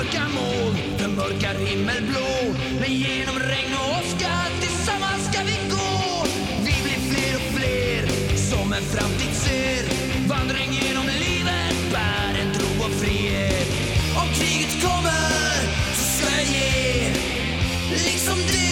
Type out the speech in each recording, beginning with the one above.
mörka moln, förmörkar himmelblå. Men genom regn och åska tillsammans ska vi gå. Vi blir fler och fler som en framtid ser. Vandring genom livet bär en tro på frihet. Om kriget kommer så ska jag ge, liksom det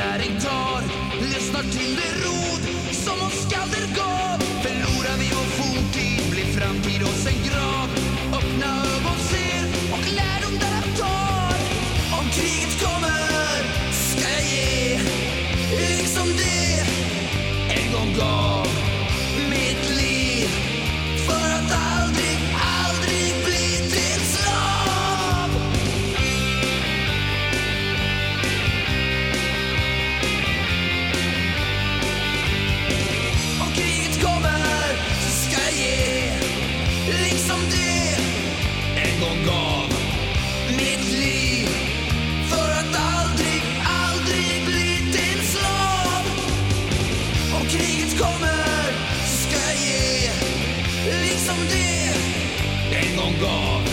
vi vår kommer så ska jag ge liksom det en gång gav